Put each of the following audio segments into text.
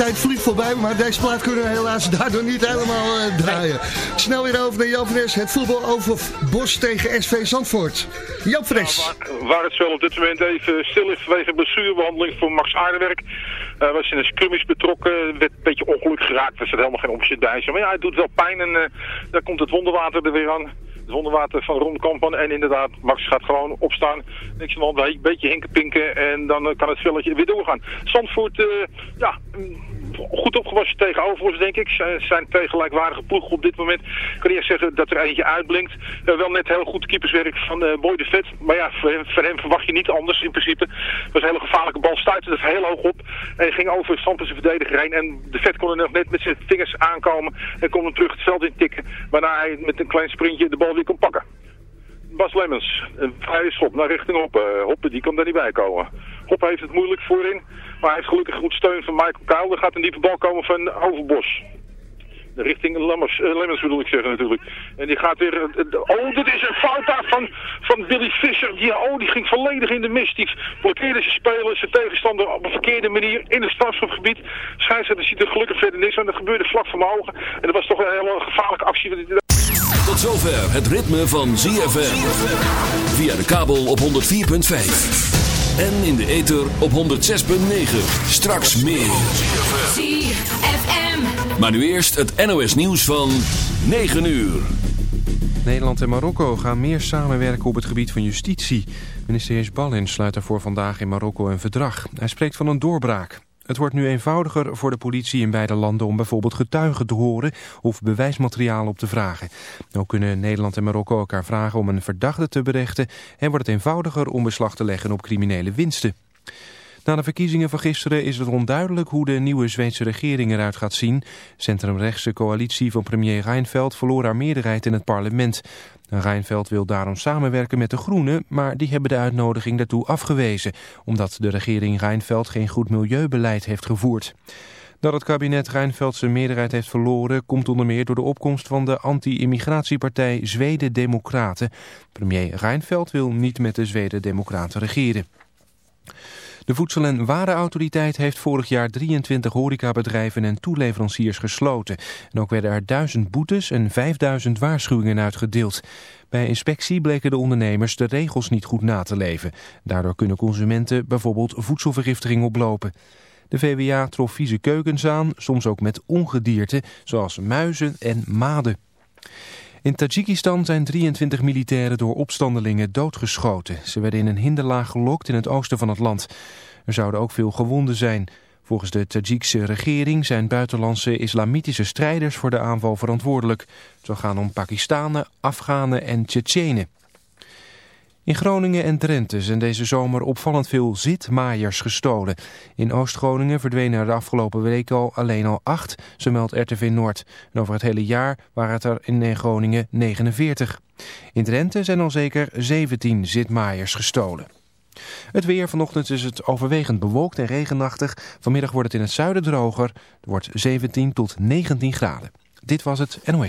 Tijd vliegt voorbij, maar deze plaat kunnen we helaas daardoor niet helemaal uh, draaien. Snel weer over naar Jan Fres. Het voetbal over Bos tegen SV Zandvoort. Jan Fres. Ja, waar, het wel op dit moment even stil is vanwege blessurebehandeling voor Max Aardewerk. Uh, was in een skirmish betrokken, werd een beetje ongeluk geraakt. Er zit helemaal geen opzet bij. Maar ja, het doet wel pijn en uh, daar komt het wonderwater er weer aan zonnewater van Ron Kampan. En inderdaad, Max gaat gewoon opstaan. Niks de een beetje hinkenpinken en dan eh, kan het velletje weer doorgaan. Zandvoort, uh, ja, goed opgewassen tegen Overvoors, denk ik. Ze zijn twee gelijkwaardige ploegen op dit moment. Ik kan eerst zeggen dat er eentje uitblinkt. Uh, wel net heel goed keeperswerk van uh, Boy de Vet. Maar ja, voor hem, verwacht je niet anders in principe. Het was een hele gevaarlijke bal. Stuitte het heel hoog op. En ging over Stampense verdediger heen. En de Vet kon er nog net met zijn vingers aankomen. En kon hem terug het veld in tikken. Waarna hij met een klein sprintje de bal weer kon pakken. Bas Lemmens, een vrije schop naar richting Hoppe. Hoppe, die kan daar niet bij komen. Hoppe heeft het moeilijk voorin, maar hij heeft gelukkig goed steun van Michael Kuil. Er gaat een diepe bal komen van Overbos. Richting Lemmers, uh, Lemmens bedoel ik zeggen natuurlijk. En die gaat weer... Uh, oh, dit is een fout daar van, van Billy Visser. Die, oh, die ging volledig in de mist. Die blokkeerde zijn speler, zijn tegenstander op een verkeerde manier in het strafschopgebied. Scheidsrechter ziet er gelukkig verder niks aan. Dat gebeurde vlak voor mijn ogen. En dat was toch een hele gevaarlijke actie. Tot zover het ritme van ZFM. Via de kabel op 104.5. En in de ether op 106.9. Straks meer. ZFM. Maar nu eerst het NOS nieuws van 9 uur. Nederland en Marokko gaan meer samenwerken op het gebied van justitie. Minister Hees Ballin sluit daarvoor vandaag in Marokko een verdrag. Hij spreekt van een doorbraak. Het wordt nu eenvoudiger voor de politie in beide landen om bijvoorbeeld getuigen te horen of bewijsmateriaal op te vragen. Ook kunnen Nederland en Marokko elkaar vragen om een verdachte te berechten en wordt het eenvoudiger om beslag te leggen op criminele winsten. Na de verkiezingen van gisteren is het onduidelijk hoe de nieuwe Zweedse regering eruit gaat zien. Centrumrechtse coalitie van premier Reinfeldt verloor haar meerderheid in het parlement. Reinfeldt wil daarom samenwerken met de Groenen, maar die hebben de uitnodiging daartoe afgewezen, omdat de regering Reinfeldt geen goed milieubeleid heeft gevoerd. Dat het kabinet Reinfeldt zijn meerderheid heeft verloren... komt onder meer door de opkomst van de anti-immigratiepartij Zweden Democraten. Premier Reinfeldt wil niet met de Zweden Democraten regeren. De Voedsel- en Warenautoriteit heeft vorig jaar 23 horecabedrijven en toeleveranciers gesloten. En ook werden er duizend boetes en 5000 waarschuwingen uitgedeeld. Bij inspectie bleken de ondernemers de regels niet goed na te leven. Daardoor kunnen consumenten bijvoorbeeld voedselvergiftiging oplopen. De VWA trof vieze keukens aan, soms ook met ongedierte, zoals muizen en maden. In Tajikistan zijn 23 militairen door opstandelingen doodgeschoten. Ze werden in een hinderlaag gelokt in het oosten van het land. Er zouden ook veel gewonden zijn. Volgens de Tajikse regering zijn buitenlandse islamitische strijders voor de aanval verantwoordelijk. Het zou gaan om Pakistanen, Afghanen en Tsjetsjenen. In Groningen en Drenthe zijn deze zomer opvallend veel zitmaaiers gestolen. In Oost-Groningen verdwenen er de afgelopen week al alleen al acht, zo meldt RTV Noord. En over het hele jaar waren het er in Groningen 49. In Drenthe zijn al zeker 17 zitmaaiers gestolen. Het weer vanochtend is het overwegend bewolkt en regenachtig. Vanmiddag wordt het in het zuiden droger. Het wordt 17 tot 19 graden. Dit was het NOE.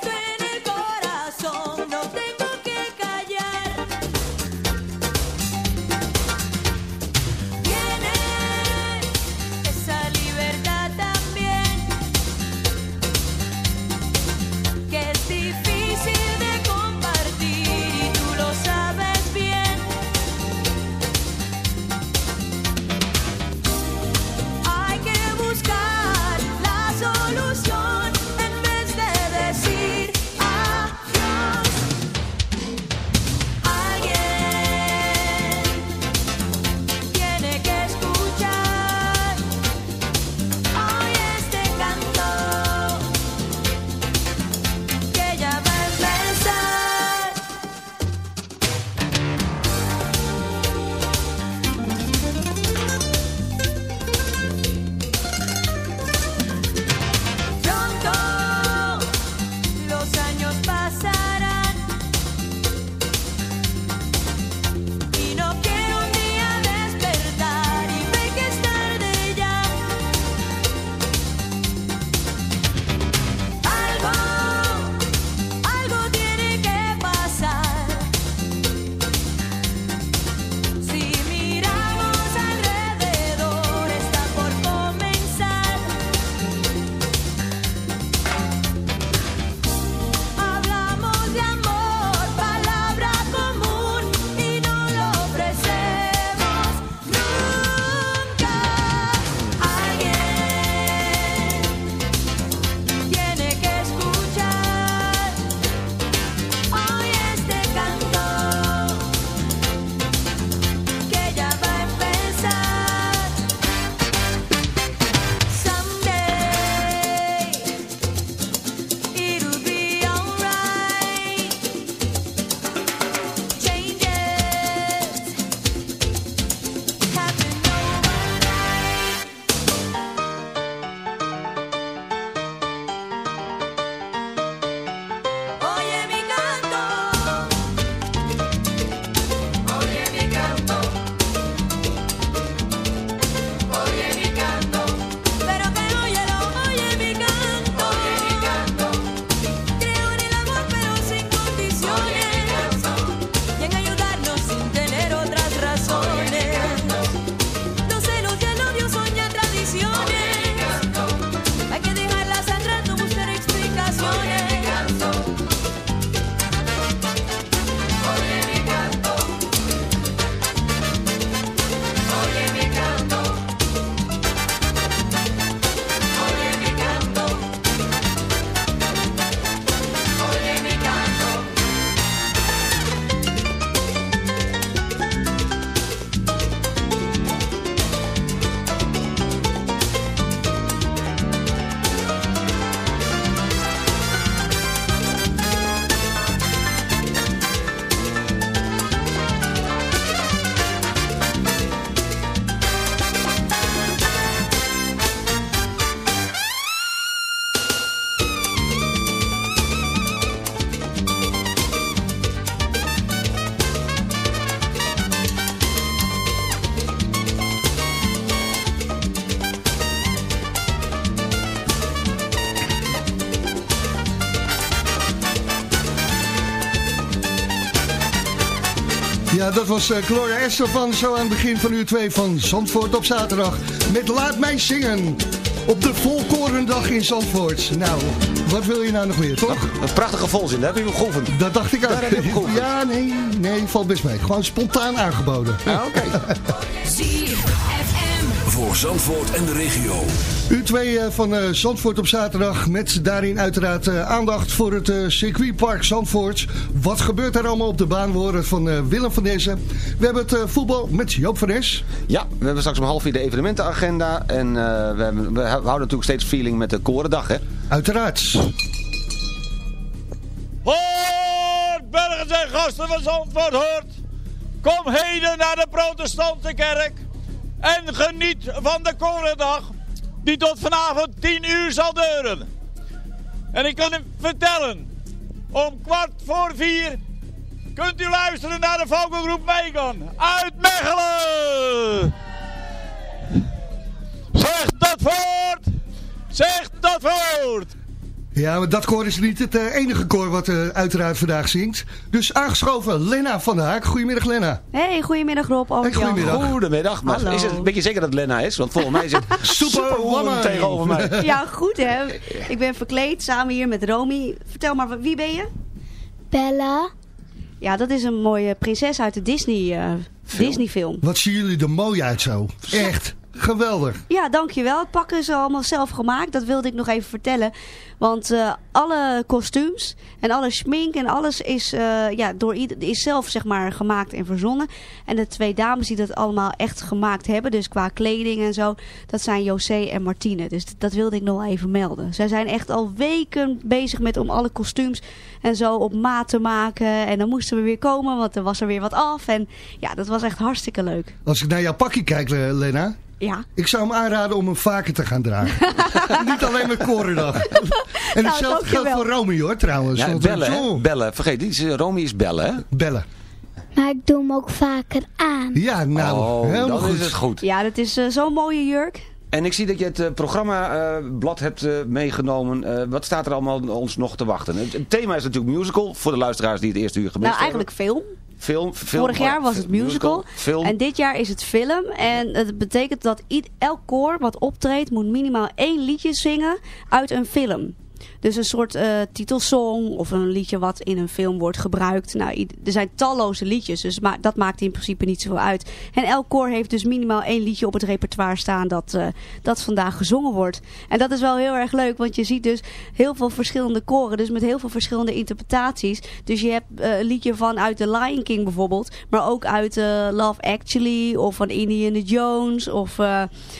Ja, dat was eh, Gloria Estefan zo aan het begin van uur 2 van Zandvoort op zaterdag. Met Laat mij zingen. Op de volkorendag in Zandvoort. Nou, wat wil je nou nog meer, toch? Een prachtige volzin, daar heb je geoefend. Dat dacht ik ook. Daar. Ja, nee, nee, valt best mee. Gewoon spontaan aangeboden. Ja, oké. Voor Zandvoort en de regio. U twee eh, van eh, Zandvoort op zaterdag met daarin uiteraard eh, aandacht voor het eh, circuitpark Zandvoort. Wat gebeurt er allemaal op de baan? We horen het van eh, Willem van Dezen. We hebben het eh, voetbal met Joop van Es. Ja, we hebben straks om half vier de evenementenagenda. En eh, we, hebben, we houden natuurlijk steeds feeling met de Korendag, hè? Uiteraard. Hoort, burgers en gasten van Zandvoort, hoort. Kom heden naar de protestantse kerk. En geniet van de Korendag. Die tot vanavond 10 uur zal duren. En ik kan u vertellen. om kwart voor vier kunt u luisteren naar de vogelgroep Megan uit Mechelen. Zeg dat voort! Zeg dat voort! Ja, maar dat koor is niet het eh, enige koor wat eh, uiteraard vandaag zingt. Dus aangeschoven Lena van der Haak. Goedemiddag Lena. Hey, goedemiddag Rob. Albert Hey, goedemiddag. Goedemiddag. Maar Hallo. is het, weet je zeker dat het Lena is? Want volgens mij is het Superwoman tegenover mij. Ja, goed hè. Ik ben verkleed samen hier met Romy. Vertel maar, wie ben je? Bella. Ja, dat is een mooie prinses uit de Disney, eh, Disney film. Wat zien jullie er mooi uit zo. Echt. Geweldig. Ja, dankjewel. Het pakken is allemaal zelf gemaakt. Dat wilde ik nog even vertellen. Want eh, alle kostuums en alle schmink en alles is, eh, ja, door ieder, is zelf zeg maar, gemaakt en verzonnen. En de twee dames die dat allemaal echt gemaakt hebben, dus qua kleding en zo, dat zijn José en Martine. Dus dat wilde ik nog even melden. Zij zijn echt al weken bezig met om alle kostuums en zo op maat te maken. En dan moesten we weer komen, want er was er weer wat af. En ja, dat was echt hartstikke leuk. Als ik naar jouw pakje kijk, eh, Lena. Ja. Ik zou hem aanraden om hem vaker te gaan dragen. niet alleen met Korendag. en Nou, hetzelfde geldt voor Romy hoor trouwens. Ja, bellen, zo, hè? Bellen. Vergeet niet, Romy is bellen, hè? Bellen. Maar ik doe hem ook vaker aan. Ja, nou, oh, helemaal dan goed. is het goed. Ja, dat is eh, zo'n mooie jurk. En ik zie dat je het eh, programmablad hebt eh, meegenomen. Eh, wat staat er allemaal ons nog te wachten? Het, het thema is natuurlijk musical. Voor de luisteraars die het eerste uur gemist Nou, eigenlijk hebben. Film, film. Vorig jaar was het musical. Film. En dit jaar is het film. En het betekent dat elk koor wat optreedt moet minimaal één liedje zingen uit een film. Dus een soort eh, titelsong of een liedje wat in een film wordt gebruikt. Nou, er zijn talloze liedjes, dus ma dat maakt in principe niet zoveel uit. En elk koor heeft dus minimaal één liedje op het repertoire staan dat, eh, dat vandaag gezongen wordt. En dat is wel heel erg leuk, want je ziet dus heel veel verschillende koren, dus met heel veel verschillende interpretaties. Dus je hebt eh, een liedje van uit The Lion King bijvoorbeeld, maar ook uit Love Actually of van Indiana Jones of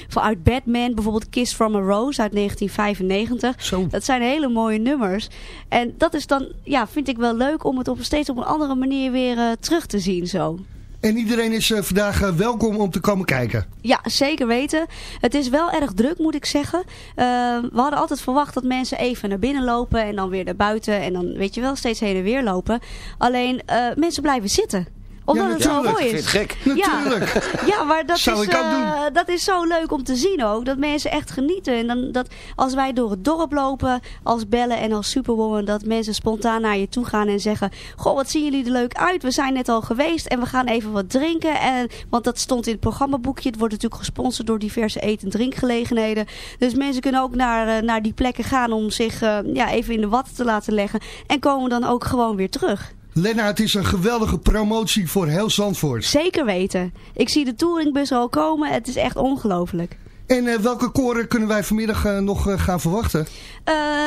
van uit Batman, bijvoorbeeld Kiss from a Rose uit 1995. Zo. Dat zijn hele mooie nummers. En dat is dan, ja, vind ik wel leuk om het op steeds op een andere manier weer eh, terug te zien zo. En iedereen is eh, vandaag eh, welkom om te komen kijken. Ja, zeker weten. Het is wel erg druk, moet ik zeggen. We hadden altijd verwacht dat mensen even naar binnen lopen en dan weer naar buiten. En dan, weet je wel, steeds heen en weer lopen. Alleen, mensen blijven zitten omdat Ja, het zo mooi is. gek. Natuurlijk. Ja, maar dat is, eh, dat is zo leuk om te zien ook. Dat mensen echt genieten. En dan, dat als wij door het dorp lopen als bellen en als superwoman. Dat mensen spontaan naar je toe gaan en zeggen. Goh, wat zien jullie er leuk uit. We zijn net al geweest en we gaan even wat drinken. En, want dat stond in het programmaboekje. Het wordt natuurlijk gesponsord door diverse eten- en drinkgelegenheden. Dus mensen kunnen ook naar, eh, naar die plekken gaan om zich eh, ja, even in de watten te laten leggen. En komen dan ook gewoon weer terug. Lena, het is een geweldige promotie voor heel Zandvoort. Zeker weten. Ik zie de touringbus al komen. Het is echt ongelooflijk. En eh, welke koren kunnen wij vanmiddag eh, nog eh, gaan verwachten?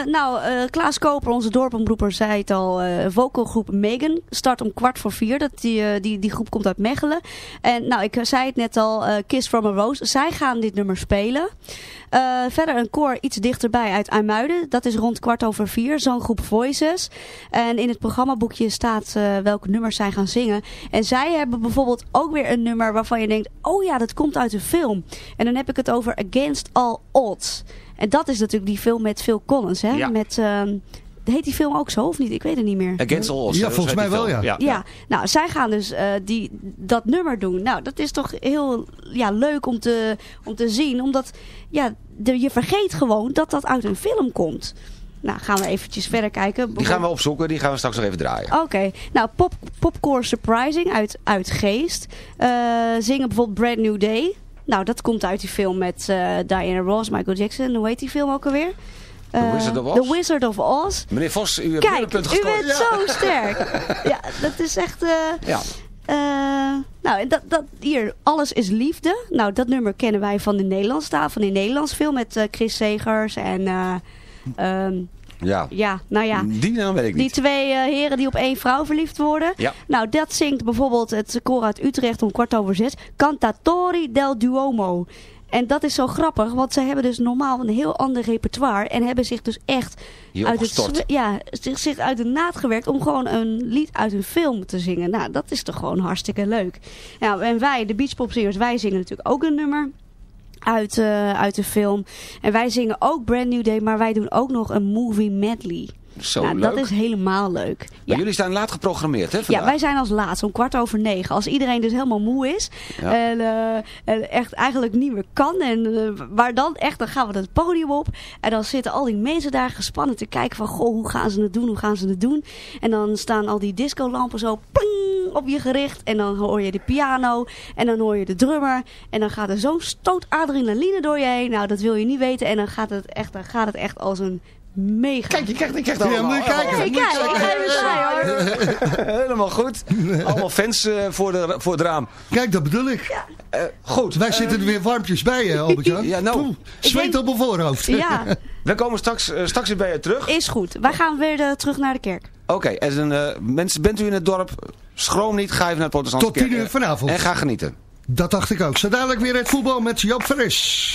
Nou, Klaas Koper, onze dorpomroeper, zei het al. vocalgroep Megan start om kwart voor vier. Dat die, die, die groep komt uit Mechelen. En nou, ik zei het net al, Kiss from a Rose. Zij gaan dit nummer spelen. Eh, verder een koor iets dichterbij uit IJmuiden. Dat is rond kwart over vier. Zanggroep Voices. En in het programmaboekje staat eh, welke nummers zij gaan zingen. En zij hebben bijvoorbeeld ook weer een nummer waarvan je denkt... Oh ja, dat komt uit een film. En dan heb ik het over Against All Odds. En dat is natuurlijk die film met Phil Collins. Hè? Ja. Met, ehm, heet die film ook zo of niet? Ik weet het niet meer. Against All Odds. Ja, volgens mij wel, ja. Ja, nou, zij gaan dus eh, die, dat nummer doen. Nou, dat is toch heel ja, leuk om te, om te zien. Omdat ja, de, je vergeet gewoon dat dat uit een film komt. Nou, gaan we eventjes verder kijken. Die gaan we opzoeken, die gaan we straks nog even draaien. Oké, nou Pop, Popcore Surprising uit, uit Geest. Eh, zingen bijvoorbeeld Brand New Day. Nou, dat komt uit die film met eh, Diana Ross, Michael Jackson. Hoe heet die film ook alweer? The Eh, Wizard of Oz? The Wizard of Oz. Meneer Vos, u hebt een punt u gescoord. bent zo sterk. Ja, dat is echt... eh, Ja. eh, nou, en dat, dat, hier, Alles is Liefde. Nou, dat nummer kennen wij van de Nederlandse taal, van die Nederlands film met eh, Chris Segers en... eh, ehm, Ja. ja, nou ja. Die naam weet ik Die niet. twee eh, heren die op één vrouw verliefd worden. Ja. Nou, dat zingt bijvoorbeeld het koor uit Utrecht om kwart over zes. Cantatori del Duomo. En dat is zo grappig, want zij hebben dus normaal een heel ander repertoire. En hebben zich dus echt uit, het, ja, zich, zich uit de naad gewerkt om gewoon een lied uit een film te zingen. Nou, dat is toch gewoon hartstikke leuk. Ja, en wij, de beachpopzingers, wij zingen natuurlijk ook een nummer uit, eh, uit de film. En wij zingen ook Brand New Day, maar wij doen ook nog een movie medley. Zo leuk. dat is helemaal leuk. Maar jullie staan laat geprogrammeerd, hè, Ja, vandaag? wij zijn als laatste om kwart over negen. Als iedereen dus helemaal moe is Ja. en, eh, en echt eigenlijk niet meer kan. En, eh, maar dan echt, dan gaan we het podium op. En dan zitten al die mensen daar gespannen te kijken van, goh, hoe gaan ze het doen, hoe gaan ze het doen. En dan staan al die discolampen zo pling, op je gericht. En dan hoor je de piano en dan hoor je de drummer. En dan gaat er zo'n stoot adrenaline door je heen. Nou, dat wil je niet weten. En dan gaat het echt, dan gaat het echt als een mega... Kijk, je krijgt, je krijgt Ja, allemaal... moet je kijken. Hey, moet je kijk, ik kijken. ga even bij hoor. Helemaal goed. Allemaal fans eh, voor, de, voor het raam. Kijk, dat bedoel ik. Eh, goed. Wij zitten er weer warmpjes bij, hè, Albert-Jan. Ja, nou. Poeh, Zweet denk- op mijn voorhoofd. Ja, We komen straks, eh, straks weer bij je terug. is goed. Wij gaan weer eh, terug naar de kerk. Oké, en eh, mensen, bent u in het dorp? Schroom niet, ga even naar het protestantse Tot tien uur eh, vanavond. En ga genieten. Dat dacht ik ook. Zo dadelijk weer het voetbal met Joop Fris.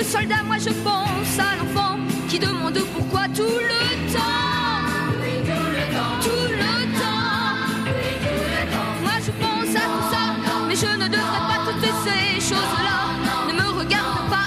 de soldats. Moi je pense à l'enfant qui demande pourquoi tout le temps. Tout le temps. Moi je pense à tout ça, mais je ne devrais pas toutes ces choses-là. Ne me regarde pas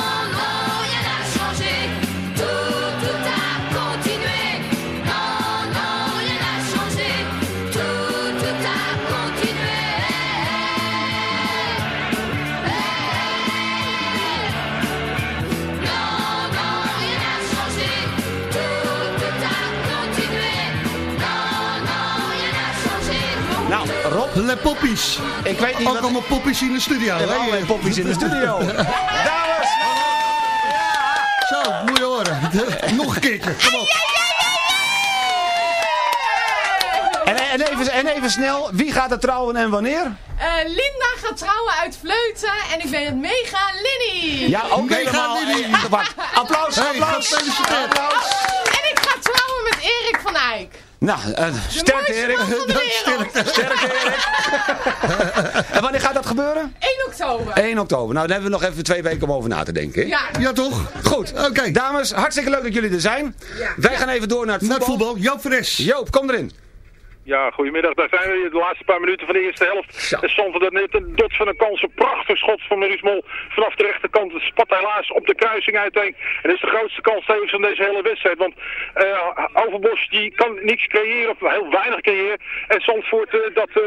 Le poppies. ik weet niet Ook wat... allemaal poppies in de studio. We hebben hè? allerlei poppies in de studio. Dames! Zo, moet je horen. Nog een keertje. Kom op. En, en, even, en even snel, wie gaat er trouwen en wanneer? Eh, Linda gaat trouwen uit Vleuten en ik ben het mega Linny. Ja, ook Mega helemaal. Eh, wacht. Applaus, Hey, applaus. gefeliciteerd. applaus. En ik ga trouwen met Erik van Eyck. Nou, uh, sterkte mooiste Erik. wereld. Sterkte Erik. en wanneer gaat dat gebeuren? 1 oktober. 1 oktober. Nou, dan hebben we nog even twee weken om over na te denken. hè? Ja, Ja, toch? Goed. Oké. Dames, hartstikke leuk dat jullie er zijn. Wij gaan even door naar het Naar voetbal. het voetbal. Joop Fres. Joop, kom erin. Ja, goedemiddag. Daar zijn we. De laatste paar minuten van de eerste helft. En Zandvoort had net een dot van een kans. Een prachtig schot van Maurice Mol vanaf de rechterkant. Het spat helaas op de kruising uiteen. En dat is de grootste kans tevens van deze hele wedstrijd. Want eh, Overbos die kan niks creëren, of heel weinig creëren. En Zandvoort eh, dat eh,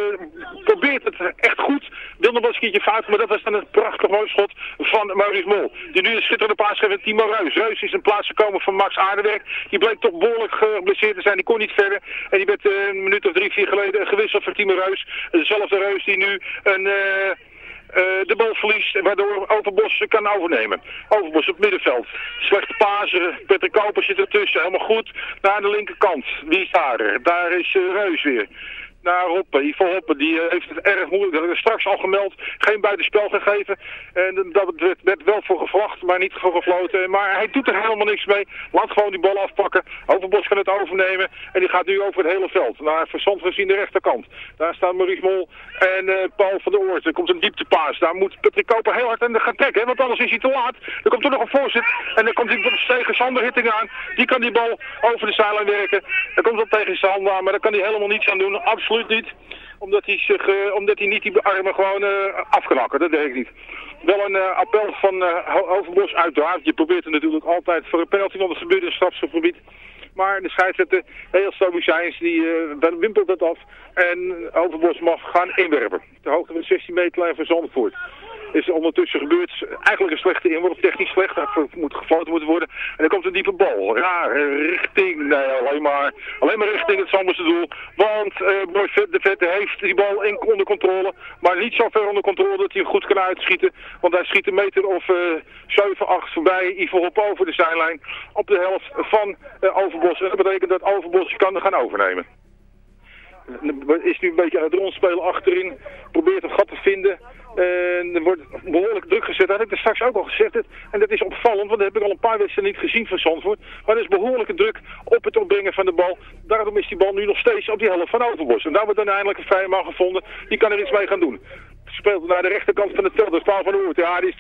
probeert het echt goed. Wilde wel eens een keertje fout, maar dat was dan een prachtig mooi schot van Maurice Mol. Die nu een schitterende paas geeft Timo Reus. Reus is in plaats gekomen van Max Aardenwerk. Die bleek toch behoorlijk geblesseerd te zijn. Die kon niet verder. En die werd een minuut of drie, vier geleden gewisseld voor Timo Reus. Dezelfde Reus die nu een... eh, eh, de bal verliest, waardoor Overbos kan overnemen. Overbos op middenveld. Slechte pasen, Peter Koper zit ertussen, helemaal goed. Naar de linkerkant, wie is daar? Daar is eh, Reus weer. Naar Hoppen, Ivo Hoppen, die eh, heeft het erg moeilijk. Dat is straks al gemeld, geen buitenspel gegeven. En dat werd, wel voor gevlacht, maar niet voor gefloten. Maar hij doet er helemaal niks mee. Laat gewoon die bal afpakken. Overbos kan het overnemen. En die gaat nu over het hele veld. Naar Verzand gezien de rechterkant. Daar staan Maurice Mol en eh, Paul van der Oort. Er komt een dieptepaas. Daar moet Patrick Koper heel hard aan de gaan trekken. Want anders is hij te laat. Er komt er nog een voorzet. En dan komt hij tegen Sander Hitting aan. Die kan die bal over de zijlijn werken. Dan komt dat tegen Sander aan. Maar daar kan hij helemaal niets aan doen. Absoluut niet. Omdat hij, zich, eh, omdat hij niet die armen gewoon eh, af kan hakken. Dat deed ik niet. Wel een eh, appel van uh, Overbos uiteraard. Je probeert het natuurlijk altijd voor een penalty, want er gebeurt in het strafschopgebied. Maar de scheidsrechter, heel stoïcijns, die eh, wimpelt het af. En Overbos mag gaan inwerpen. De hoogte van 16 meter van Zandvoort. Is er ondertussen gebeurd. Eigenlijk een slechte inworp, technisch slecht. Er moet gefloten moeten worden. En dan komt een diepe bal. Raar, richting, nee, alleen maar, alleen maar richting het Zandvoortse doel. Want uh, de Vette heeft die bal in, onder controle. Maar niet zo ver onder controle dat hij hem goed kan uitschieten. Want hij schiet een meter of uh, 7, 8 voorbij. Ivo op over de zijlijn. Op de helft van uh, Overbos. En dat betekent dat Overbos kan gaan overnemen. Is nu een beetje aan het achterin. Probeert een gat te vinden. En er wordt behoorlijk druk gezet. Dat heb ik er straks ook al gezegd. En dat is opvallend, want dat heb ik al een paar wedstrijden niet gezien van Zandvoort. Maar er is behoorlijke druk op het opbrengen van de bal. Daarom is die bal nu nog steeds op die helft van Overbos. En daar wordt dan eindelijk een vrije man gevonden. Die kan er iets mee gaan doen speelt naar de rechterkant van het veld. Dat is van Oort. Ja, die, is,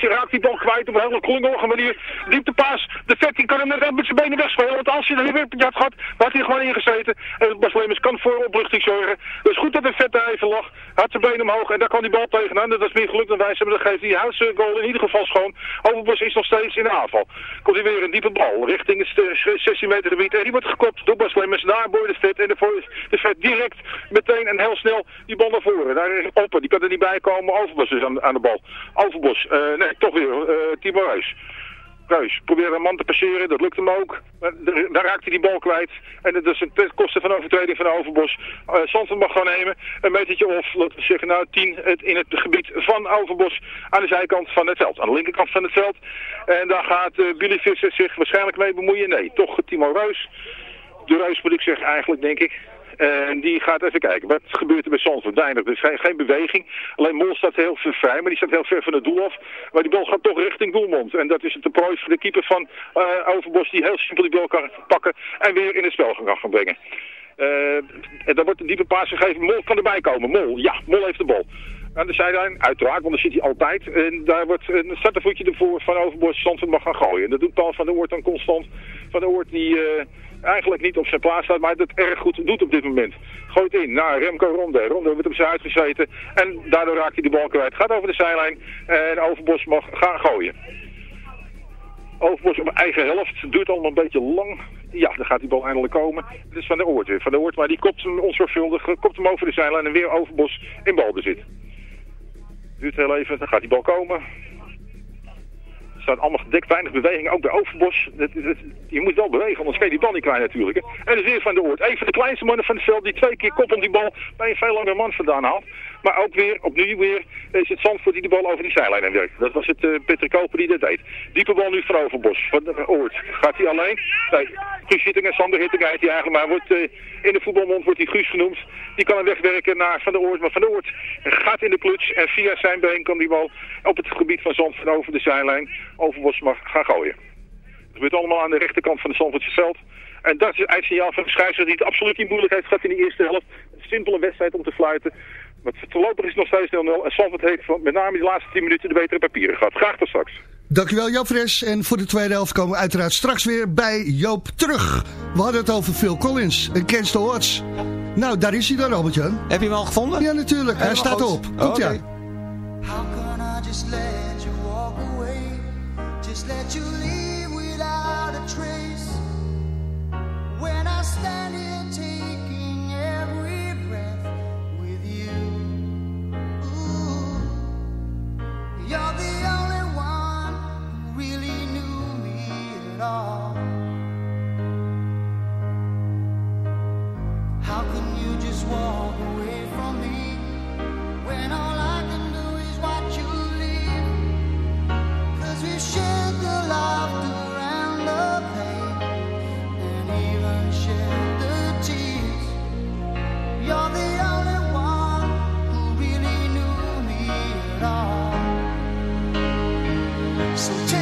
die raakt die bal kwijt op een hele klungelige manier. Dieptepaas. De vet die kan hem net met zijn benen wegspelen. Want als hij er weer had gehad, had hij gewoon ingezeten. En Bas Lemmers kan voor opluchting zorgen. Dus goed dat de vet daar even lag. Had zijn benen omhoog en daar kan die bal tegenaan. Dat is meer geluk dan wijze, maar dat geeft die Huidse goal in ieder geval schoon. Overbos is nog steeds in de aanval. Komt hij weer een diepe bal richting het 16 meter gebied. En die wordt gekopt door Bas Lemmers naar Boy de Vet. En de, vet direct meteen en heel snel die bal naar voren. Daar is die er niet bij komen. Overbos is aan, aan de bal. Overbos, uh, nee, toch weer uh, Timo Reus. Reus probeert een man te passeren, dat lukt hem ook. Daar raakt hij die bal kwijt. En dat is een ten koste van overtreding van Overbos. Uh, Zandvoort mag gaan nemen. Een metertje of, laten we zeggen, nou 10 het, in het gebied van Overbos. Aan de zijkant van het veld. Aan de linkerkant van het veld. En daar gaat Billy Visser zich waarschijnlijk mee bemoeien. Nee, toch Timo Reus. De Reus moet ik zeggen eigenlijk, denk ik. En die gaat even kijken. Wat gebeurt er bij Zandvoort? Weinig. Er is geen, geen beweging. Alleen Mol staat heel ver vrij, maar die staat heel ver van het doel af. Maar die bal gaat toch richting doelmond. En dat is het prooi voor de keeper van uh, Overbos die heel simpel die bal kan pakken en weer in het spel kan gaan brengen. Uh, en dan wordt een diepe paas gegeven. Mol kan erbij komen. Mol, ja, Mol heeft de bal. Aan de zijlijn, uiteraard, want daar zit hij altijd. En daar wordt een startervoetje ervoor van Overbos Zandvoort mag gaan gooien. En dat doet Paul van der Oort dan constant. Van der Oort die... Uh, eigenlijk niet op zijn plaats staat, maar dat erg goed doet op dit moment. Gooit in naar Remco Ronde. Ronde wordt op zijn uitgezeten en daardoor raakt hij de bal kwijt. Gaat over de zijlijn en Overbos mag gaan gooien. Overbos op eigen helft. Duurt allemaal een beetje lang. Ja, dan gaat die bal eindelijk komen. Het is Van de Oort weer. Van de Oort, maar die kopt hem onzorgvuldig. Kopt hem over de zijlijn en weer Overbos in balbezit. Duurt heel even, dan gaat die bal komen staat allemaal gedekt, weinig beweging, ook bij Overbos. Je moet wel bewegen, anders je die bal niet kwijt natuurlijk. Hè. En dus weer Van de Oort. Even de kleinste mannen van het veld die twee keer koppelt die bal bij een veel langer man vandaan haalt. Maar ook weer, opnieuw weer, is het Zandvoort die de bal over die zijlijn heen werkt. Dat was het uh, Peter Koper die dat deed. Diepe bal nu van Overbos, van de Oort. Gaat hij alleen? Nee, Guus Hitting en Sander Hitting heet hij eigenlijk, maar wordt, uh, in de voetbalmond wordt hij Guus genoemd. Die kan hem wegwerken naar Van de Oort, maar Van de Oort gaat in de kluts en via zijn been kan die bal op het gebied van Zandvoort over de zijlijn. Overbos mag gaan gooien. Het gebeurt allemaal aan de rechterkant van het Zandvoortse veld. En dat is het eindsignaal van de scheidsrechter die het absoluut niet moeilijk heeft gehad in de eerste helft. Een simpele wedstrijd om te fluiten. Maar voorlopig is het nog steeds 0-0. En Zandvoort heeft met name die laatste 10 minuten de betere papieren gehad. Graag tot straks. Dankjewel Joop Fres. En voor de tweede helft komen we uiteraard straks weer bij Joop terug. We hadden het over Phil Collins, Against the Odds. Nou, daar is hij dan, Robert-Jan. Heb je hem al gevonden? Ja, natuurlijk. Hij staat erop. Komt oh, okay. ja. How can I just let you walk away? Just let you leave without a trace. When I stand here You're the only one who really knew me at all. How can you just walk away from me when all I can do is watch you shared the laughter and the pain, and even shared the tears. You're the so change.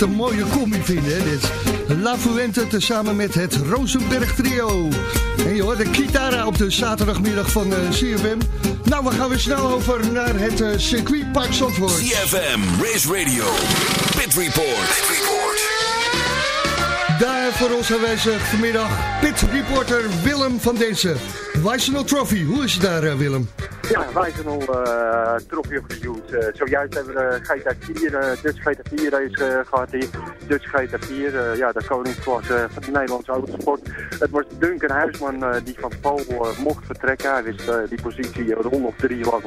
Een mooie combi vinden, hè, dit. La Fuente tezamen met het Rosenberg trio. En je hoort de Kitara op de zaterdagmiddag van eh CFM. Nou, we gaan weer snel over naar het eh, circuitpark Zandvoort. CFM, Race Radio, Pit Report. Daar voor ons aanwezig vanmiddag Pit Reporter Willem van deze. Weissenal Trophy, hoe is het daar eh, Willem? Ja, wij zijn al uh, trofee opgeduwd. Uh, zojuist hebben we de GT4, uh, Dutch GT4 race gehad hier. Dutch GT4, uh, ja, de koningsklasse van de Nederlandse autosport. Het was Duncan Huisman die van uh, mocht vertrekken. Hij wist die positie een ronde of drie lang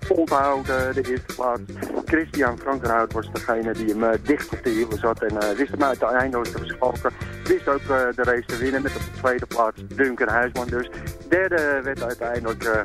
vol te houden, de eerste plaats. Christian Frankenhout was degene die hem dicht op de hielen zat en wist hem uiteindelijk te verschalken. Wist ook de race te winnen met op de tweede plaats Duncan Huisman dus. Derde werd uiteindelijk...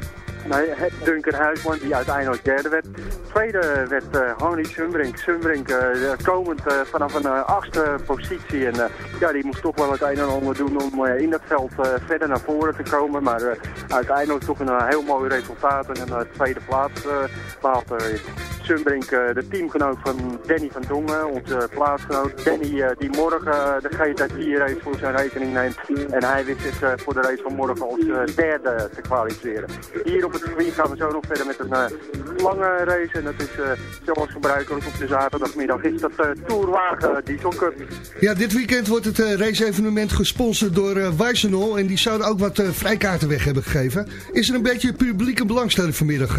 Nee, Duncan Huisman die uiteindelijk derde werd. Tweede werd uh, Sumbrink. Sumbrink uh, komend uh, vanaf een achtste positie. En ja, die moest toch wel het een en ander doen om in dat veld verder naar voren te komen. Maar uiteindelijk toch een heel mooi resultaat en een tweede plaats. Sumbrink, de teamgenoot van Danny van Dongen, onze plaatsgenoot. Danny die morgen de GT4 race voor zijn rekening neemt. En hij wist zich voor de race van morgen als derde te kwalificeren. Hier op circuit gaan we zo nog verder met een uh, lange race. En dat is uh, zoals gebruikelijk op de zaterdagmiddag is dat uh, Tourwagen Diesel Cup. Ja, dit weekend wordt het race-evenement gesponsord door uh, Wijzenol. En die zouden ook wat vrijkaarten weg hebben gegeven. Is er een beetje publieke belangstelling vanmiddag,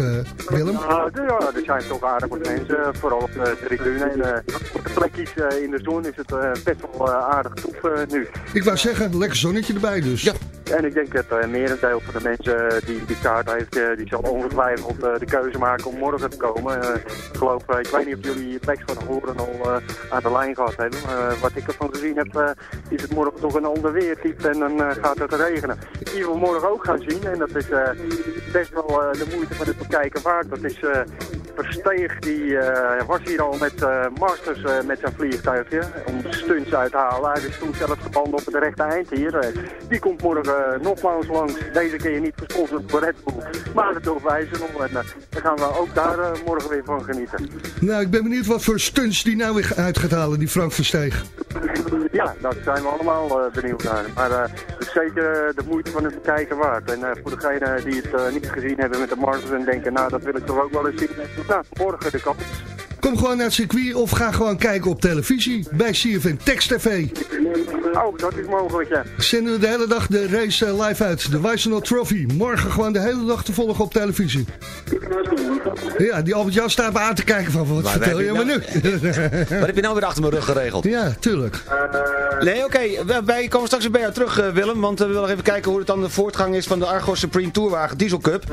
Willem? ja, er zijn toch aardig wat mensen. vooral op de tribune. En op de plekjes in de zon is het best wel aardig tof nu. Ik wou zeggen, lekker zonnetje erbij dus. Ja. En ik denk dat uh, merendeel van de mensen eh, die die kaart heeft, uh, die zal ongetwijfeld uh, de keuze maken om morgen te komen. ik geloof, ik weet niet of jullie Bex van Horen al aan de lijn gehad hebben. Wat ik ervan gezien heb, is het morgen toch een ander weertype en dan gaat het regenen. Die we morgen ook gaan zien, en dat is best wel de moeite van het bekijken waard. Dat is Versteeg, die was hier al met Masters met zijn vliegtuigje om stunts uit te halen. Hij is toen zelfs geband op het rechte eind hier. die komt morgen nogmaals langs. Deze keer niet gesponsord door Red Bull, maar het Wijzenol. En uh, daar gaan we ook daar uh, morgen weer van genieten. Nou, ik ben benieuwd wat voor stunts die nou weer uit gaat halen, die Frank Versteeg. Ja, dat zijn we allemaal benieuwd naar. Maar het is zeker de moeite van het bekijken waard. En voor degenen die het niet gezien hebben met de Masters en denken, nou dat wil ik toch ook wel eens zien. Nou, morgen de kans. Kom gewoon naar het circuit of ga gewoon kijken op televisie bij CFN Text TV. Oh, dat is mogelijk, ja. Zenden we de hele dag de race live uit. De Wijzenol Trophy. Morgen gewoon de hele dag te volgen op televisie. Ja, die Albert-Jan staat me aan te kijken van, wat maar vertel je me nou, nu? wat heb je nou weer achter mijn rug geregeld? Ja, tuurlijk. Nee, oké. Okay. Wij komen straks weer bij jou terug, Willem. Want we willen nog even kijken hoe het dan de voortgang is van de Argo Supreme Tourwagen Diesel Cup.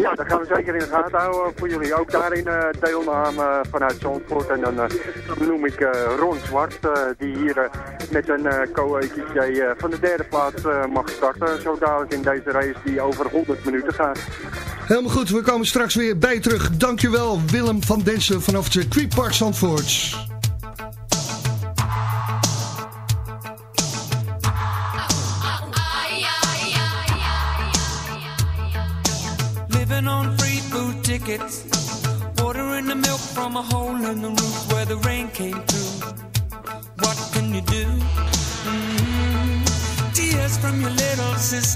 Ja, dat gaan we zeker in de gaten houden voor jullie. Ook daarin deelname vanuit Zandvoort. En dan uh, noem ik uh, Ron Zwart, die hier met zijn co-equipier van de derde plaats mag starten. Zo dadelijk in deze race die over 100 minuten gaat. Helemaal goed, we komen straks weer bij terug. Dankjewel Willem van Densen vanaf het circuit Park Zandvoort.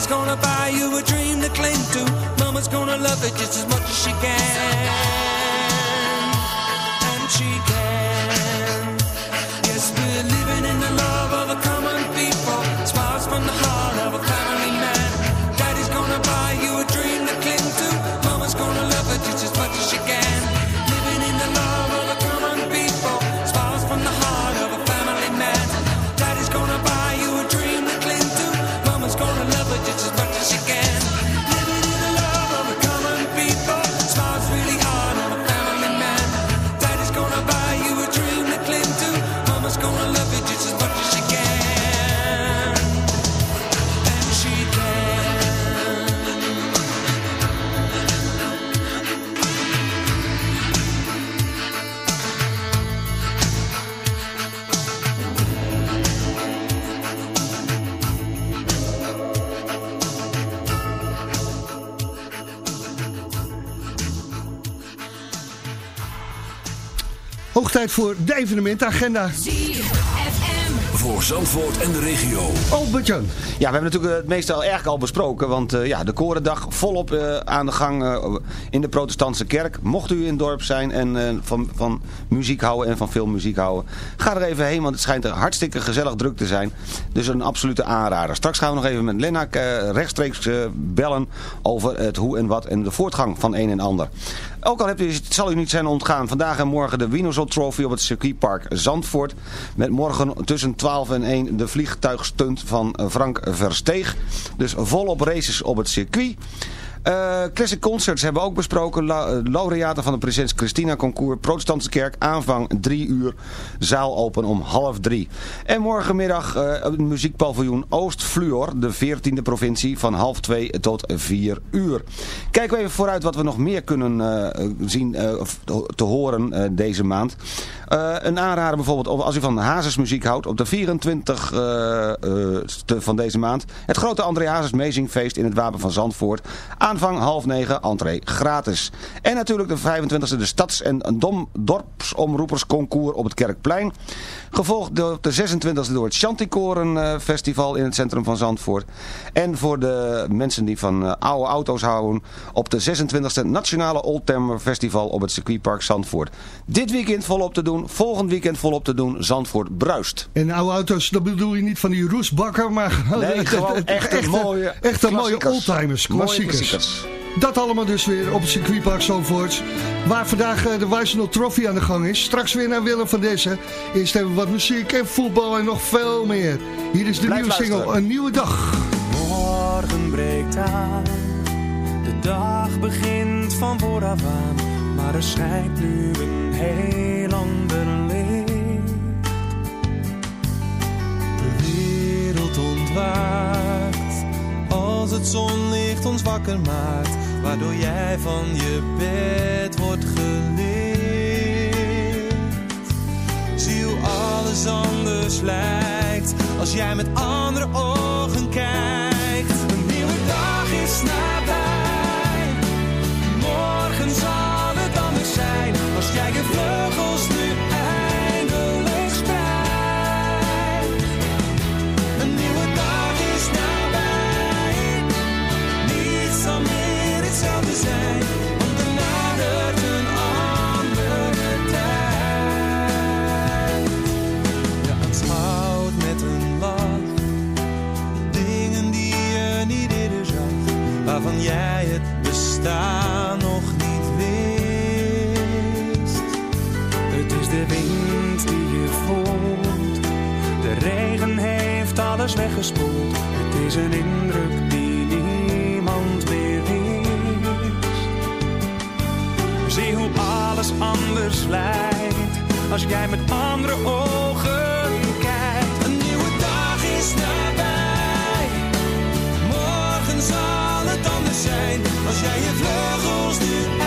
Daddy's gonna buy you a dream to cling to. Mama's gonna love it just as much as she can. And she Hoog tijd voor de evenementagenda. Voor Zandvoort en de regio. Albert-Jan. Ja, we hebben natuurlijk het meeste al erg al besproken. Want eh, ja, de Korendag volop eh, aan de gang eh, in de protestantse kerk. Mocht u in het dorp zijn en eh, van, van muziek houden en van veel muziek houden. Ga er even heen, want het schijnt er hartstikke gezellig druk te zijn. Dus een absolute aanrader. Straks gaan we nog even met Lena eh, rechtstreeks eh, bellen over het hoe en wat en de voortgang van een en ander. Ook al hebt u, het zal u niet zijn ontgaan. Vandaag en morgen de Winosol Trophy op het circuitpark Zandvoort. Met morgen tussen 12 en 1 de vliegtuigstunt van eh, Frank Versteeg. Dus volop races op het circuit. Eh, Classic Concerts hebben we ook besproken. La eh, laureaten van de Prinses Christina Concours. Protestantse Kerk. Aanvang 3 uur. Zaal open om half 3. En morgenmiddag eh muziekpaviljoen Oost-Fluor. De 14e provincie. Van half 2 tot 4 uur. Kijken we even vooruit wat we nog meer kunnen zien of te horen deze maand. Een aanrader bijvoorbeeld als u van Hazes muziek houdt. Op de 24 eh, eh, ste- van deze maand. Het grote André Hazes Amazingfeest in het Wapen van Zandvoort. Aanvang half negen, entree gratis. En natuurlijk de 25e de Stads- en Dom Dorpsomroepersconcours op het Kerkplein. Gevolgd door de 26e door het Chanticoren eh, Festival in het centrum van Zandvoort. En voor de mensen die van eh, oude auto's houden op de 26e Nationale Oldtimer Festival op het circuitpark Zandvoort. Dit weekend volop te doen, volgend weekend volop te doen, Zandvoort bruist. En oude auto's, dat bedoel je niet van die roestbakker, maar Nee, gewoon echte mooie echte mooie oldtimers, klassiekers. Dat allemaal dus weer op het circuitpark Zandvoort. Waar vandaag eh, de Wijzenol Trophy aan de gang is. Straks weer naar Willem van Dessen. Eerst hebben we wat muziek en voetbal en nog veel meer. Hier is de Blijf nieuwe single. Een Nieuwe Dag. Morgen breekt aan, de dag begint van vooraf aan, maar er schijnt nu een heel ander licht. De wereld ontwaakt, als het zonlicht ons wakker maakt, waardoor jij van je bed wordt gelicht. Zie hoe alles anders lijkt als jij met andere ogen kijkt. Een nieuwe dag is nabij. Morgen zal het anders zijn als jij je vleugels bestaan nog niet wist. Het is de wind die je voelt, de regen heeft alles weggespoeld. Het is een indruk die niemand meer wist. Zie hoe alles anders lijkt als jij met andere ogen kijkt. Een nieuwe dag is nabij. Morgen zal het anders zijn jij je vleugels nu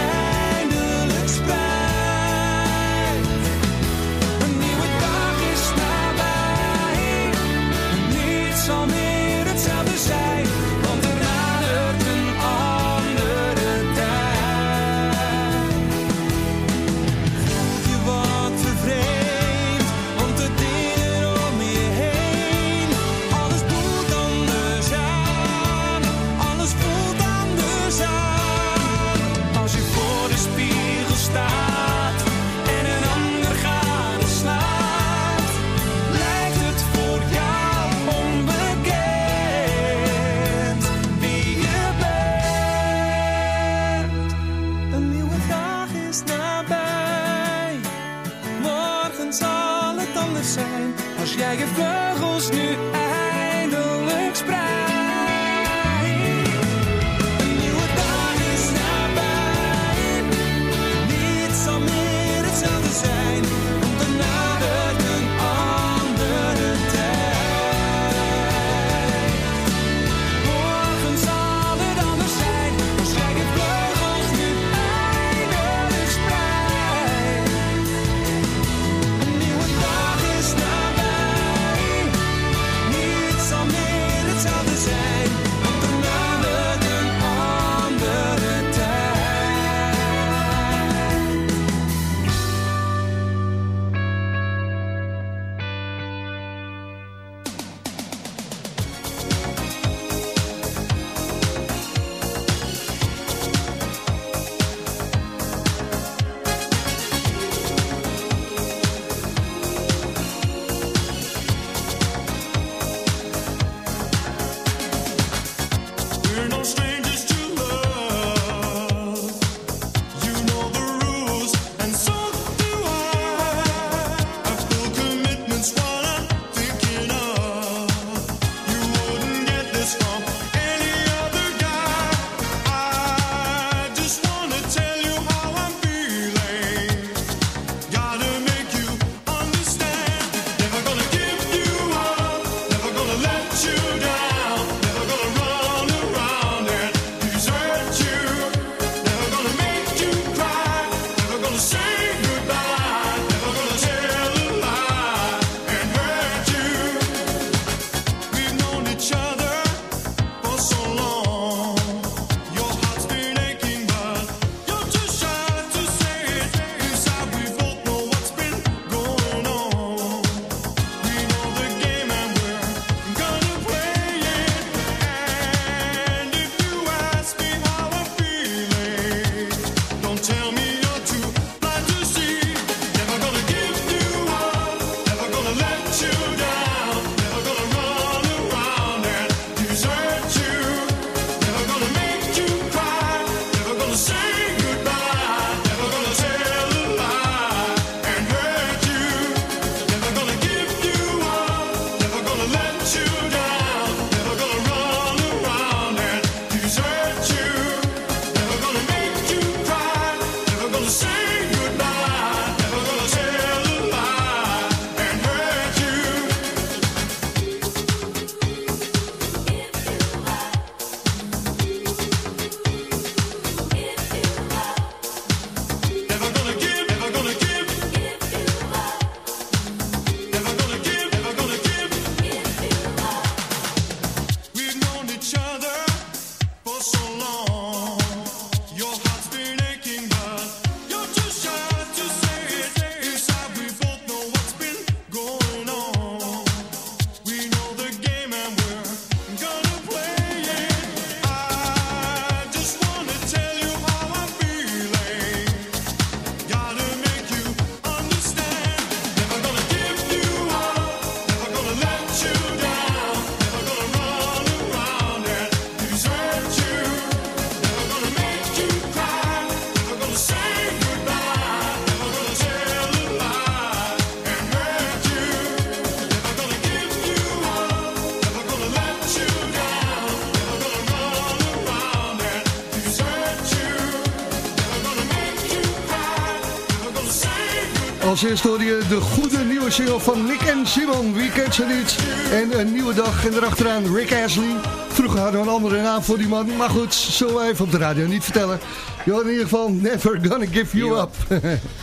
Als eerste hoor je de goede nieuwe single van Nick en Simon. Wie kent ze niet? En een nieuwe dag en erachteraan Rick Astley. Vroeger hadden we een andere naam voor die man. Maar goed, zullen we even op de radio niet vertellen. Je in ieder geval Never Gonna Give You Up.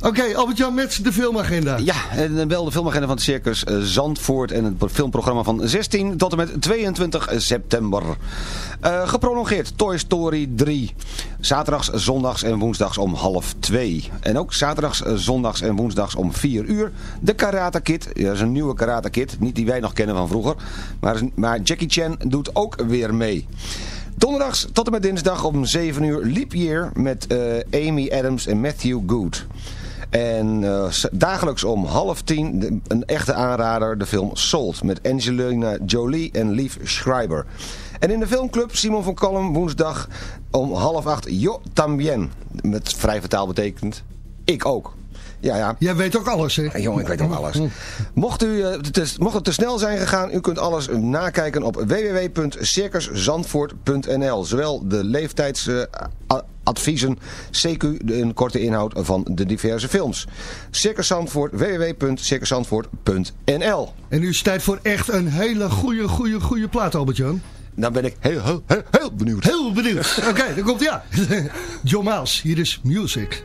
Oké, Albert-Jan met de filmagenda. Ja, en wel de filmagenda van het Circus eh, Zandvoort en het filmprogramma van 16 tot en met 22 september. Eh, geprolongeerd Toy Story 3. Zaterdags, zondags en woensdags om half 2. En ook zaterdags, eh, zondags en woensdags om 4 uur. De Karate Kid. Dat is een nieuwe Karate Kid. Niet die wij nog kennen van vroeger. Maar, maar Jackie Chan doet ook weer mee. Donderdags tot en met dinsdag om 7 uur Leap Year met eh, Amy Adams en Matthew Good. En eh, dagelijks om half tien de- een echte aanrader, de film Salt met Angelina Jolie en Lief Schreiber. En in de filmclub Simon van Kolm woensdag om half acht Yo Tambien. Met vrij vertaal betekent ik ook. Ja, ja. Jij weet ook alles, hè? Ja, jongen, ik weet ook alles. Mocht, u, eh, te, mocht het te snel zijn gegaan, u kunt alles nakijken op www.circuszandvoort.nl. Zowel de leeftijdsadviezen, CQ, de een korte inhoud van de diverse films. Circus Zandvoort, www.circuszandvoort.nl. En nu is het tijd voor echt een hele goede, goede, goede plaat, Albert-Jan. Dan ben ik heel, heel, heel, heel benieuwd. Heel benieuwd. Oké, dan komt hij aan. John Miles, hier is. Music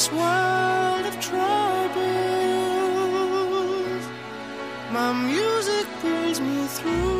this world of troubles, my music pulls me through.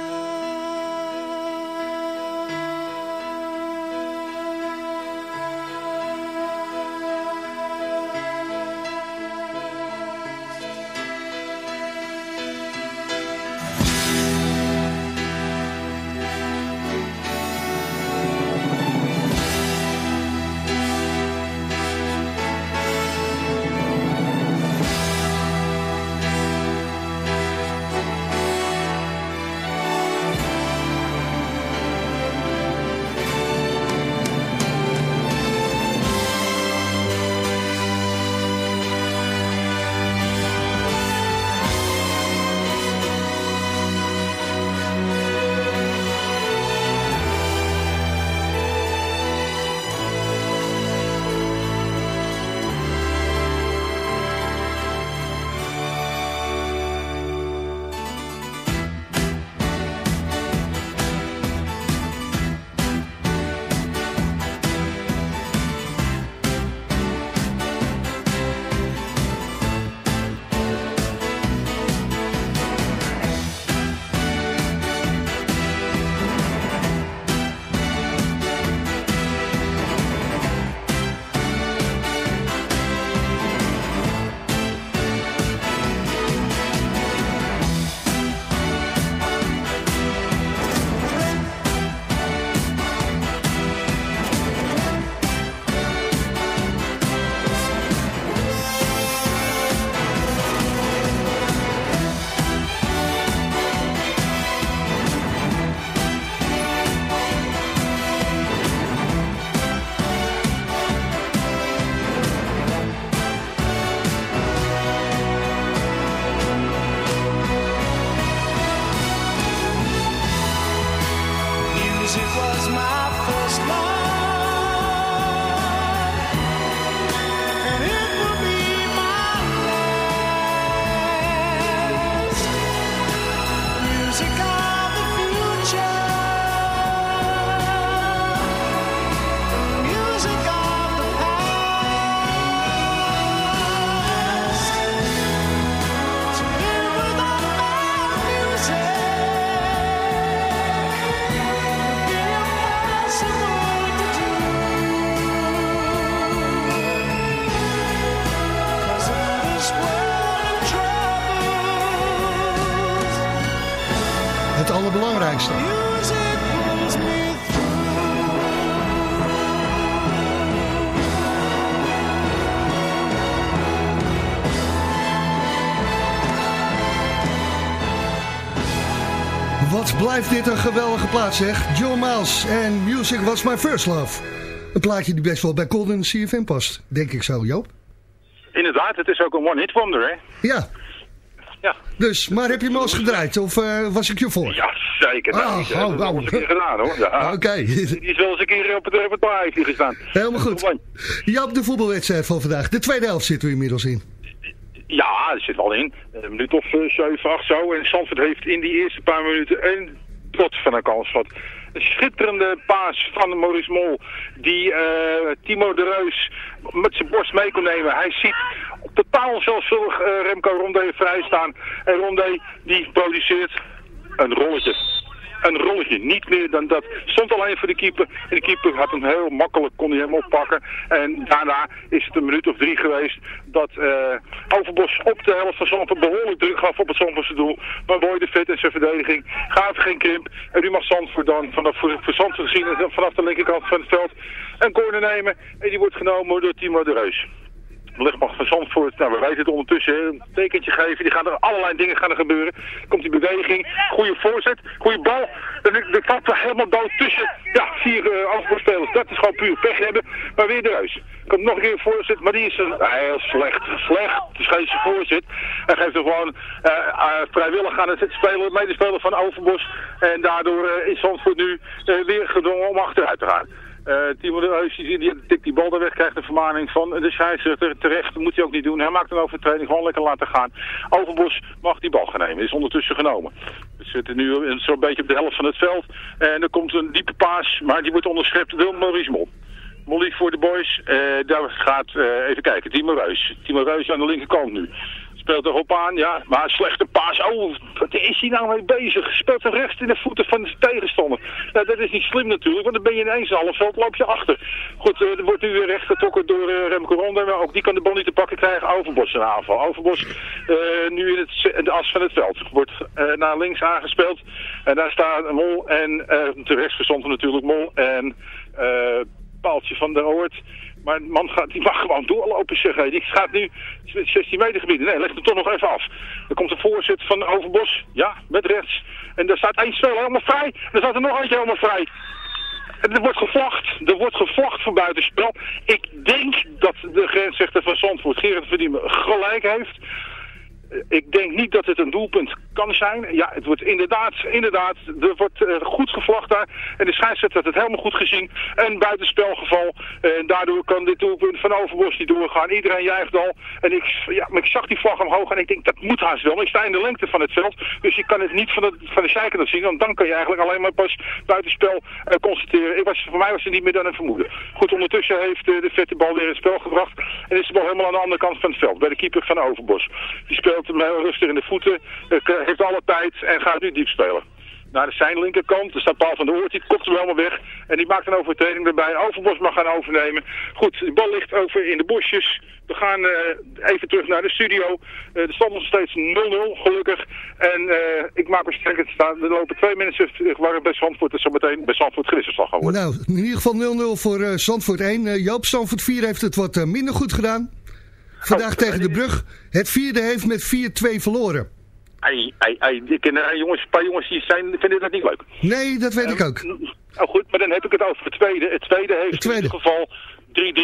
Allerbelangrijkste. Wat blijft dit een geweldige plaats, zeg. John Miles en Music Was My First Love. Een plaatje die best wel bij Golden CFM past, denk ik zo, Joop. Inderdaad, het is ook een one-hit wonder, hè? Ja. Ja. Dus, maar heb je hem al eens gedraaid, of eh, was ik je voor? Ja, zeker. Nou, Ah, hè. oh, dat keer gedaan, hoor. Ja. Oké. Die is wel eens een keer op het repertoire gestaan. Helemaal goed. Jap, de voetbalwedstrijd van vandaag. De tweede helft zitten we inmiddels in. Ja, er zit wel in. Een minuut of uh, 7, 8 zo. En Zandvoort heeft in die eerste paar minuten een tot van een kans gehad. Een schitterende paas van Maurice Mol. Die eh, Timo de Reus met zijn borst mee kon nemen. Hij ziet totaal onzelfzuldig eh, Remco Rondé vrij staan. En Rondé die produceert een rolletje. Een rolletje, niet meer dan dat. Stond alleen voor de keeper. En de keeper had hem heel makkelijk, kon hij hem oppakken. En daarna is het een minuut of drie geweest dat eh, Overbos op de helft van Zandvoort behoorlijk druk gaf op het Zandvoortse doel. Maar Boy de Vet en zijn verdediging gaven geen krimp. En nu mag Zandvoort dan vanaf voor, voor Zandvoort gezien vanaf de linkerkant van het veld een corner nemen. En die wordt genomen door Timo de Reus luchtmacht van Zandvoort, nou we weten het ondertussen, een tekentje geven, die gaan er allerlei dingen gaan er gebeuren. Komt die beweging, goede voorzet, goede bal, en er valt er helemaal dood tussen, ja, vier uh. Dat is gewoon puur pech hebben, maar weer de reus. Komt nog een keer een voorzet, maar die is een, heel slecht, slecht, het is geen zijn voorzet. Hij geeft er gewoon uh, uh, vrijwillig aan het spelen, medespeler van Overbos, en daardoor is Zandvoort nu weer gedwongen om achteruit te gaan. Uh, Timo de Reus, die, die tikt die bal er weg, krijgt een vermaning van de scheidsrechter. Terecht, moet hij ook niet doen. Hij maakt een overtreding, gewoon lekker laten gaan. Overbos mag die bal gaan nemen, is ondertussen genomen. We zitten nu zo'n beetje op de helft van het veld. En er komt een diepe paas, maar die wordt onderschept door Maurice Mol. Molly voor de boys, uh, daar gaat, uh, even kijken, Timo Reus. Timo Reus aan de linkerkant nu speelt erop aan, ja, maar een slechte paas. Oh, wat is hij nou mee bezig? Speelt er recht in de voeten van de tegenstander. Nou, dat is niet slim natuurlijk, want dan ben je ineens een half veld, loop je achter. Goed, uh, er wordt nu weer recht getrokken door uh, Remco Ronde, maar ook die kan de bal niet te pakken krijgen. Overbos een aanval. Overbos uh, nu in, het, de as van het veld. Wordt naar links aangespeeld. En daar staat Mol en terecht verstond natuurlijk Mol en Paaltje van der Hoort. Maar een man gaat, die mag gewoon doorlopen, zeg. Hey. Die gaat nu 16 meter gebieden. Nee, leg hem toch nog even af. Dan komt de voorzet van Overbos. Ja, met rechts. En daar staat één speler helemaal vrij. En er staat er nog eentje helemaal vrij. En er wordt gevlacht. Er wordt gevlacht voor buitenspel. Ik denk dat de grensrechter van Zandvoort, Gerard Verdiemen, gelijk heeft. Ik denk niet dat het een doelpunt kan zijn. Ja, het wordt inderdaad, inderdaad, er wordt uh, goed gevlacht daar. En de scheidsrechter had het helemaal goed gezien. Een buitenspelgeval. En daardoor kan dit doelpunt van Overbos niet doorgaan. Iedereen juicht al. En ik, ja, maar ik zag die vlag omhoog en ik denk, dat moet haast wel. Ik sta in de lengte van het veld. Dus je kan het niet van de, van de zijkant zien. Want dan kan je eigenlijk alleen maar pas buitenspel uh, constateren. Ik was, voor mij was het niet meer dan een vermoeden. Goed, ondertussen heeft de vette bal weer in het spel gebracht. En is de bal helemaal aan de andere kant van het veld. Bij de keeper van Overbos. Die speelt hem heel rustig in de voeten. heeft alle tijd en gaat nu diep spelen. Naar de zijn linkerkant, er staat Paul van der Oort, die kopt hem helemaal weg. En die maakt een overtreding erbij. Overbos mag gaan overnemen. Goed, de bal ligt over in de bosjes. We gaan uh, even terug naar de studio. Uh, de stand nog steeds 0-0, gelukkig. En ik maak me sterk het staan. Er lopen twee mensen waar bij Zandvoort is zo meteen bij Zandvoort grissenslag gaan worden. Nou, in ieder geval 0-0 voor Zandvoort 1. Joop, Zandvoort 4 heeft het wat minder goed gedaan. Vandaag oh, tegen de brug. Het vierde heeft met 4-2 verloren. Ei, ei, uh, jongens, een paar jongens die zijn, vinden dat niet leuk. Nee, dat weet uh, ik ook. Nou goed, maar dan heb ik het over het tweede. Het tweede heeft het tweede. in ieder geval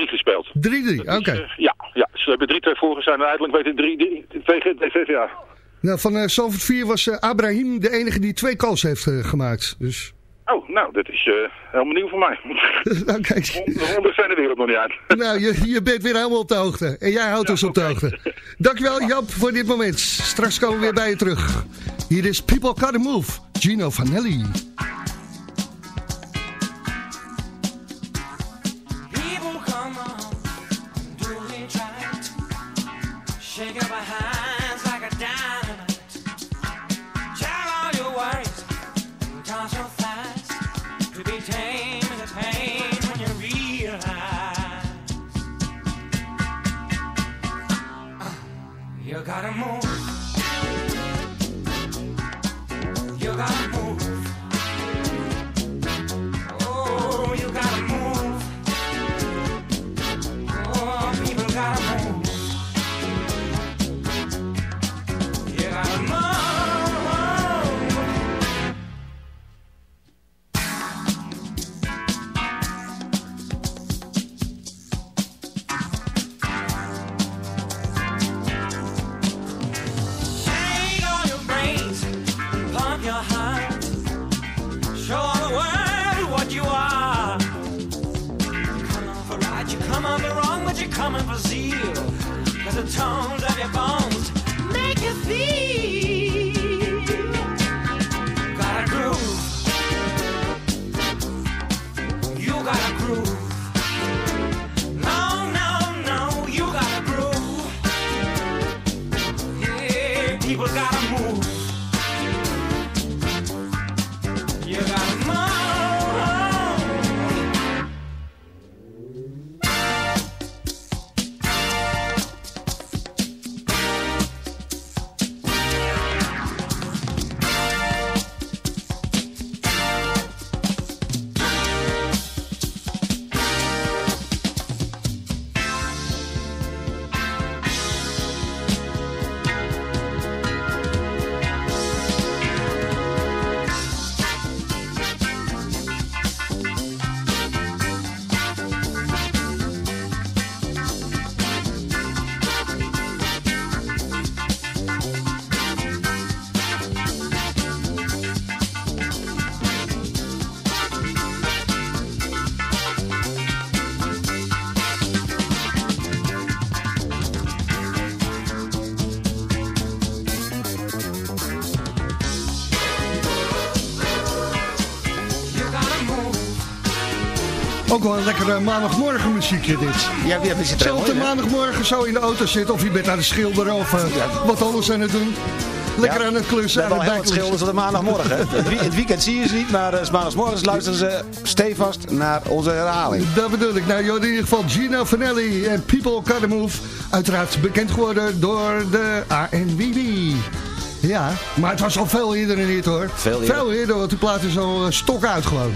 3-3 gespeeld. 3-3, oké. Okay. Uh, ja, ja, ze hebben 3-2 voorgestaan en uiteindelijk weten 3-3 tegen. Nou, van uh, Salford 4 was uh, Abraham de enige die twee calls heeft uh, gemaakt. Dus... Oh, nou, dat is uh, helemaal nieuw voor mij. nou, kijk. De rondes zijn de wereld nog niet uit. nou, je, je bent weer helemaal op de hoogte. En jij houdt ja, ons op de hoogte. Dankjewel, Jap, voor dit moment. Straks komen we weer bij je terug. Hier is People Gotta Move, Gino Vanelli. Wel een lekkere maandagmorgen muziekje dit. Ja, de mooi, hè? maandagmorgen zo in de auto zitten of je bent aan het schilderen of eh, wat anders aan het doen. Lekker Ja, aan het klussen. We hebben al het heel wat schilders maandagmorgen. Het, weekend zie je ze niet, maar uh, maandagsmorgens luisteren ze stevast naar onze herhaling. Dat bedoel ik. Nou, joh, in ieder geval Gino Vanelli en People Gotta Move. Uiteraard bekend geworden door de ANWB. Ja, maar het was al veel eerder een hit hoor. Veel eerder. Veel eerder, want die plaat is al eh, stok uit gewoon.